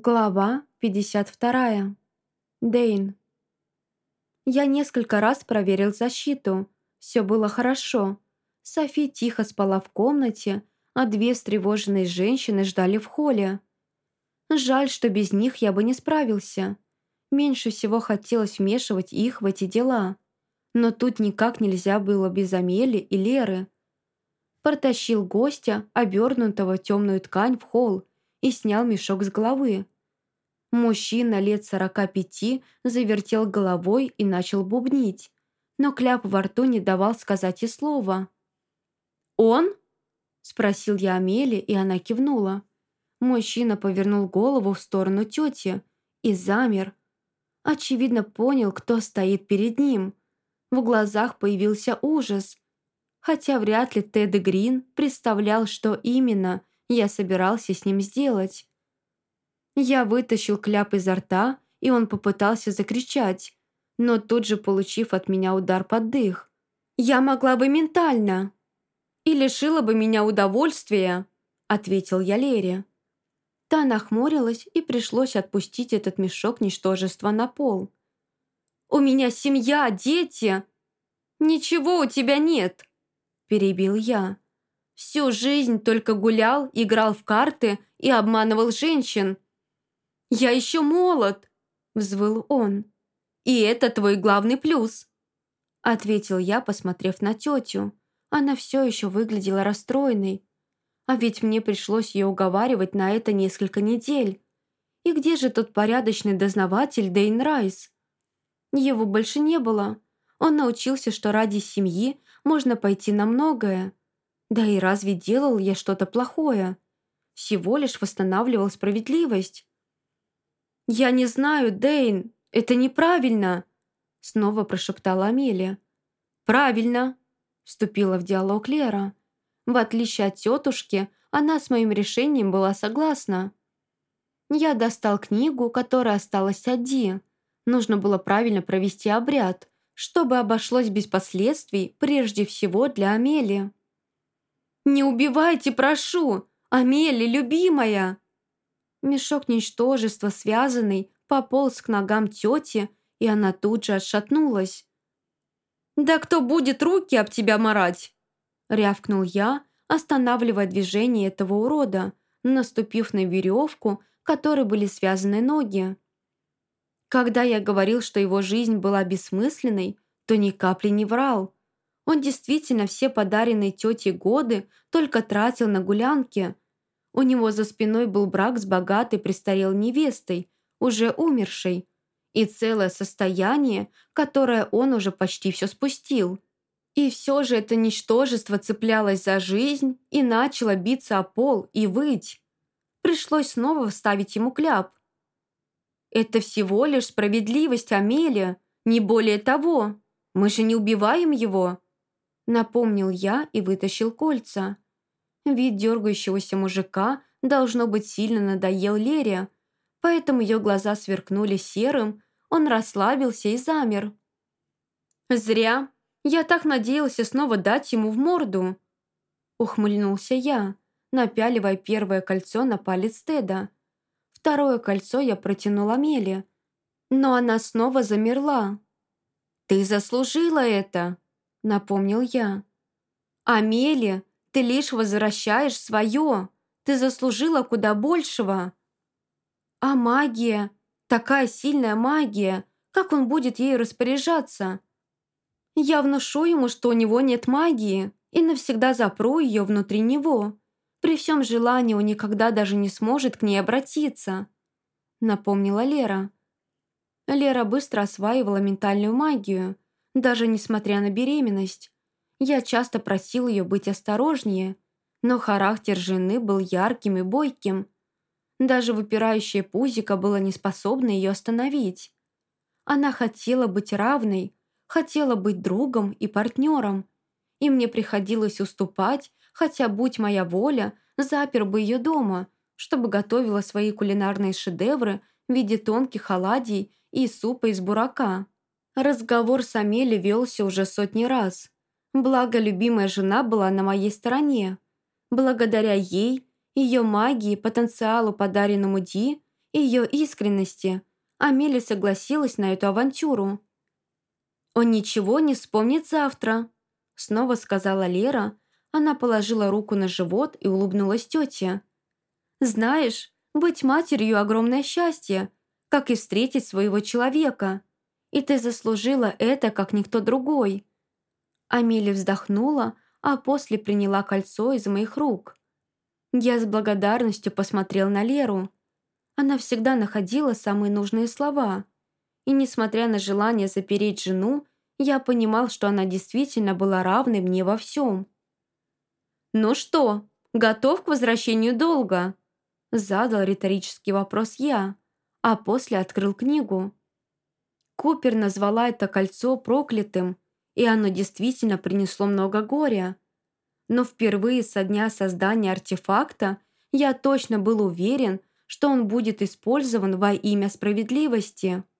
Глава 52. Дейн. Я несколько раз проверил защиту. Все было хорошо. Софи тихо спала в комнате, а две встревоженные женщины ждали в холле. Жаль, что без них я бы не справился. Меньше всего хотелось вмешивать их в эти дела. Но тут никак нельзя было без Амели и Леры. Протащил гостя, обернутого в темную ткань, в холл и снял мешок с головы. Мужчина лет сорока пяти завертел головой и начал бубнить, но кляп во рту не давал сказать и слова. «Он?» – спросил я Амели, и она кивнула. Мужчина повернул голову в сторону тети и замер. Очевидно, понял, кто стоит перед ним. В глазах появился ужас. Хотя вряд ли Тед Грин представлял, что именно я собирался с ним сделать. Я вытащил кляп изо рта, и он попытался закричать, но тут же получив от меня удар под дых. «Я могла бы ментально!» «И лишила бы меня удовольствия!» ответил я Лере. Та нахмурилась, и пришлось отпустить этот мешок ничтожества на пол. «У меня семья, дети!» «Ничего у тебя нет!» перебил я. Всю жизнь только гулял, играл в карты и обманывал женщин. «Я еще молод!» – взвыл он. «И это твой главный плюс!» – ответил я, посмотрев на тетю. Она все еще выглядела расстроенной. А ведь мне пришлось ее уговаривать на это несколько недель. И где же тот порядочный дознаватель Дейн Райс? Его больше не было. Он научился, что ради семьи можно пойти на многое. Да и разве делал я что-то плохое? Всего лишь восстанавливал справедливость. «Я не знаю, Дейн, это неправильно!» Снова прошептала Амелия. «Правильно!» Вступила в диалог Лера. В отличие от тетушки, она с моим решением была согласна. Я достал книгу, которая осталась от. Нужно было правильно провести обряд, чтобы обошлось без последствий, прежде всего для Амелии. «Не убивайте, прошу! Амели, любимая!» Мешок ничтожества, связанный, пополз к ногам тети, и она тут же отшатнулась. «Да кто будет руки об тебя марать?» рявкнул я, останавливая движение этого урода, наступив на веревку, которой были связаны ноги. Когда я говорил, что его жизнь была бессмысленной, то ни капли не врал. Он действительно все подаренные тете годы только тратил на гулянки. У него за спиной был брак с богатой престарелой невестой, уже умершей, и целое состояние, которое он уже почти все спустил. И все же это ничтожество цеплялось за жизнь и начало биться о пол и выть. Пришлось снова вставить ему кляп. «Это всего лишь справедливость, Амелия, не более того. Мы же не убиваем его», Напомнил я и вытащил кольца. Вид дергающегося мужика, должно быть, сильно надоел Лере, поэтому ее глаза сверкнули серым, он расслабился и замер. «Зря. Я так надеялся снова дать ему в морду!» Ухмыльнулся я, напяливая первое кольцо на палец Теда. Второе кольцо я протянула Меле, но она снова замерла. «Ты заслужила это!» — напомнил я. «Амели, ты лишь возвращаешь свое. Ты заслужила куда большего». «А магия? Такая сильная магия. Как он будет ею распоряжаться?» «Я внушу ему, что у него нет магии, и навсегда запру ее внутри него. При всем желании он никогда даже не сможет к ней обратиться», — напомнила Лера. Лера быстро осваивала ментальную магию — даже несмотря на беременность. Я часто просил ее быть осторожнее, но характер жены был ярким и бойким. Даже выпирающее пузико было не способно ее остановить. Она хотела быть равной, хотела быть другом и партнером, и мне приходилось уступать, хотя, будь моя воля, запер бы ее дома, чтобы готовила свои кулинарные шедевры в виде тонких оладий и супа из бурака. Разговор с Амели велся уже сотни раз. Благо, любимая жена была на моей стороне. Благодаря ей, ее магии, потенциалу, подаренному Ди, ее искренности, Амели согласилась на эту авантюру. «Он ничего не вспомнит завтра», — снова сказала Лера. Она положила руку на живот и улыбнулась тете. «Знаешь, быть матерью — огромное счастье, как и встретить своего человека. И ты заслужила это, как никто другой». Амелия вздохнула, а после приняла кольцо из моих рук. Я с благодарностью посмотрел на Леру. Она всегда находила самые нужные слова. И несмотря на желание запереть жену, я понимал, что она действительно была равной мне во всем. «Ну что, готов к возвращению долга?» Задал риторический вопрос я, а после открыл книгу. Купер назвала это кольцо проклятым, и оно действительно принесло много горя. Но впервые со дня создания артефакта я точно был уверен, что он будет использован во имя справедливости –